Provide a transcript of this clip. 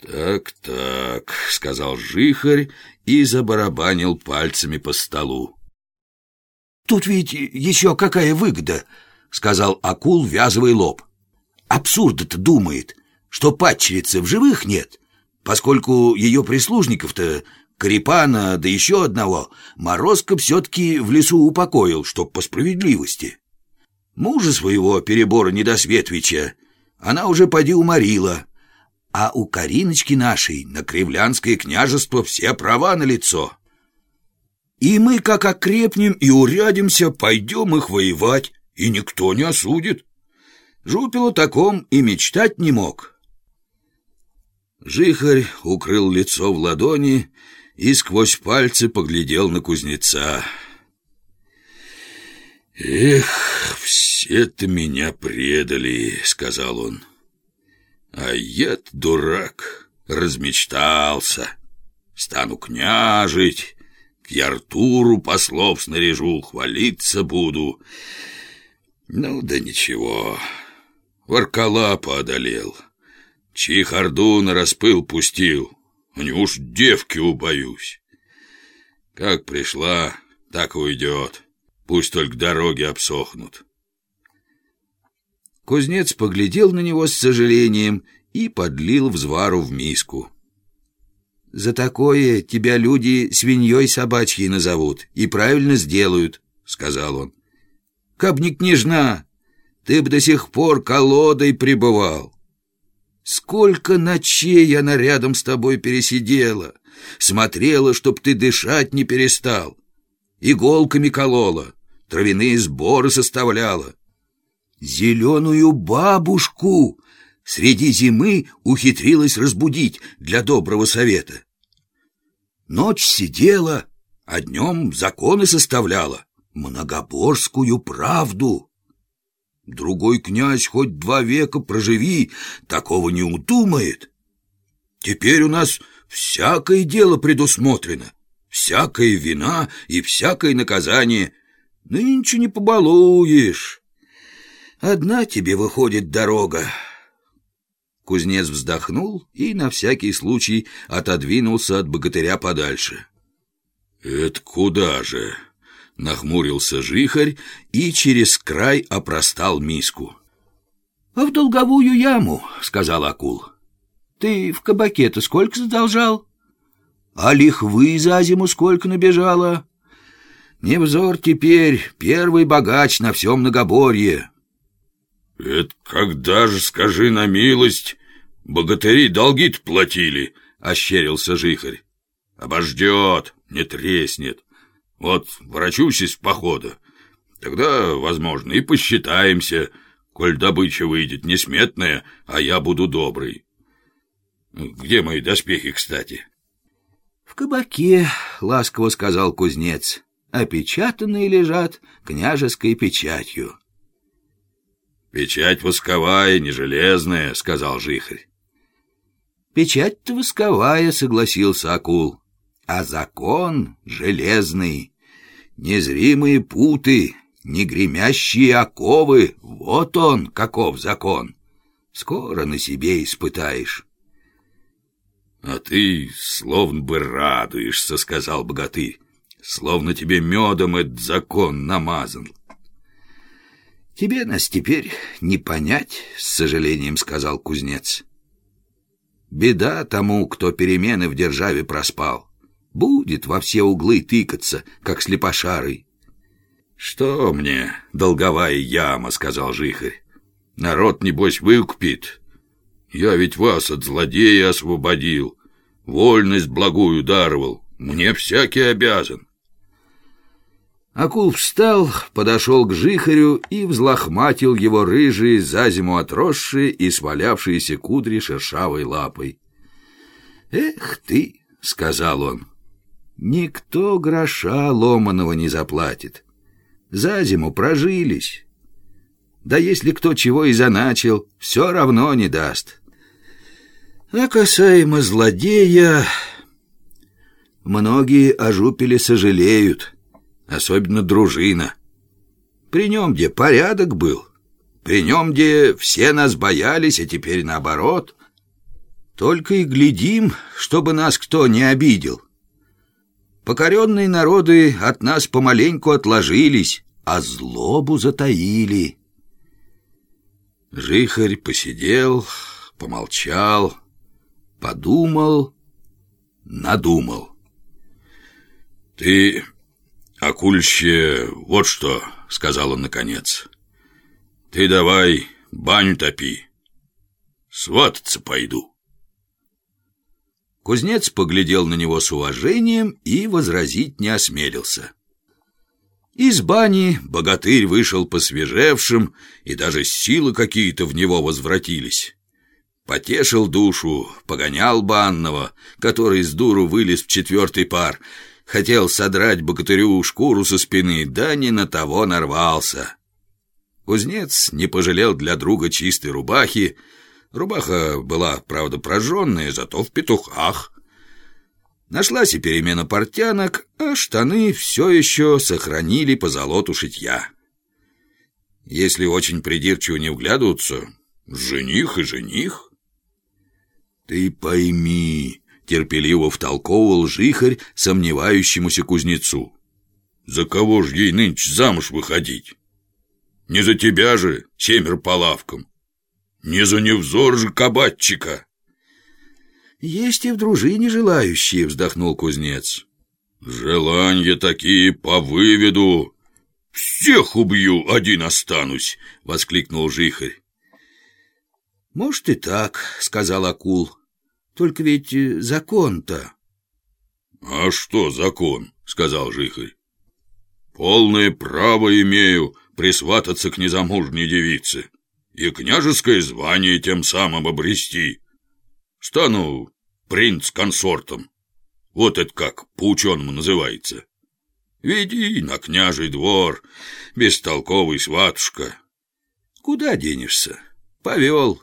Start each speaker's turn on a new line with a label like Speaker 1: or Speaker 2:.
Speaker 1: «Так-так», — сказал жихарь и забарабанил пальцами по столу.
Speaker 2: «Тут ведь еще какая выгода», — сказал акул, вязывая лоб. «Абсурд-то думает, что падчерицы в живых нет, поскольку ее прислужников-то Карипана, да еще одного, Морозко все-таки в лесу упокоил, чтоб по справедливости. Мужа своего, перебора Недосветвича, она уже поди уморила, а у Кариночки нашей на Кривлянское княжество все права на лицо. И мы, как окрепнем и урядимся, пойдем их воевать, и никто не осудит. Жупил о таком и мечтать не мог.
Speaker 1: Жихарь укрыл лицо в ладони и сквозь пальцы поглядел на кузнеца. «Эх, все-то меня предали», — сказал он. «А я дурак, размечтался. Стану княжить, к Яртуру послов снаряжу, хвалиться буду. Ну да ничего, Варкалапа одолел, чих орду на распыл пустил, уж девки убоюсь. Как пришла, так уйдет, пусть только дороги обсохнут».
Speaker 2: Кузнец поглядел на него с сожалением и подлил взвару в миску. «За такое тебя люди свиньей собачьей назовут и правильно сделают», — сказал он. «Каб не княжна, ты б до сих пор колодой пребывал. Сколько ночей она рядом с тобой пересидела, смотрела, чтоб ты дышать не перестал, иголками колола, травяные сборы составляла, Зеленую бабушку среди зимы ухитрилась разбудить для доброго совета. Ночь сидела, а днем законы составляла, многоборскую правду. Другой князь хоть два века проживи, такого не удумает. Теперь у нас всякое дело предусмотрено, всякая вина и всякое наказание. Нынче не побалуешь. Одна тебе выходит дорога. Кузнец вздохнул и на всякий случай отодвинулся от богатыря подальше.
Speaker 1: «Это куда же?» — нахмурился жихарь и через край опростал миску.
Speaker 2: «А в долговую яму», — сказал акул. «Ты в кабаке-то сколько задолжал? А лихвы за зиму сколько набежало? Невзор теперь первый богач на всем многоборье».
Speaker 1: «Это когда же, скажи на милость, богатыри долги-то платили?» — ощерился жихарь. «Обождет, не треснет. Вот ворочусь из похода. Тогда, возможно, и посчитаемся, коль добыча выйдет несметная, а я буду добрый. Где мои доспехи, кстати?»
Speaker 2: «В кабаке», — ласково сказал кузнец, — «опечатанные лежат княжеской печатью».
Speaker 1: «Печать восковая, не железная», — сказал жихарь.
Speaker 2: «Печать-то восковая», — согласился акул. «А закон железный, незримые путы, негремящие оковы, вот он, каков закон. Скоро на себе испытаешь».
Speaker 1: «А ты словно бы радуешься», — сказал богатырь, «словно тебе медом этот закон намазан».
Speaker 2: «Тебе нас теперь не понять», — с сожалением сказал кузнец. «Беда тому, кто перемены в державе проспал. Будет во все углы тыкаться, как слепошарый».
Speaker 1: «Что мне, долговая яма», — сказал жихарь. «Народ, небось, выкупит. Я ведь вас от злодея освободил, вольность благую даровал. Мне всякий обязан».
Speaker 2: Акул встал, подошел к жихарю и взлохматил его рыжие, за зиму отросшие и свалявшиеся кудри шершавой лапой. «Эх ты!» — сказал он. «Никто гроша ломаного не заплатит. За зиму прожились. Да если кто чего и заначил, все равно не даст. А касаемо злодея, многие о сожалеют» особенно дружина. При нем где порядок был, при нем где все нас боялись, а теперь наоборот. Только и глядим, чтобы нас кто не обидел. Покоренные народы от нас помаленьку отложились, а злобу затаили. Жихарь посидел, помолчал, подумал, надумал.
Speaker 1: «Ты, акульще, вот что», — сказал он наконец. «Ты давай баню топи. Свататься пойду».
Speaker 2: Кузнец поглядел на него с уважением и возразить не осмелился. Из бани богатырь вышел посвежевшим, и даже силы какие-то в него возвратились. Потешил душу, погонял банного, который с дуру вылез в четвертый пар, хотел содрать богатырю шкуру со спины, да не на того нарвался. Кузнец не пожалел для друга чистой рубахи, рубаха была, правда, прожженная, зато в петухах — Нашлась и перемена портянок, а штаны все еще сохранили по золоту шитья. Если очень придирчиво не вглядываться, жених и жених. Ты пойми, терпеливо втолковывал жихарь сомневающемуся кузнецу.
Speaker 1: За кого ж ей нынче замуж выходить? Не за тебя же, семер по лавкам. Не за невзор же кабатчика.
Speaker 2: «Есть и в дружине желающие», — вздохнул кузнец.
Speaker 1: «Желания такие по выведу. Всех убью, один останусь», — воскликнул Жихарь.
Speaker 2: «Может и так», — сказал Акул. «Только ведь э, закон-то...»
Speaker 1: «А что закон?» — сказал Жихарь. «Полное право имею присвататься к незамужней девице и княжеское звание тем самым обрести». Стану принц-консортом. Вот это как по-ученому называется. Веди на княжий двор, бестолковый сватушка.
Speaker 2: Куда денешься? Повел.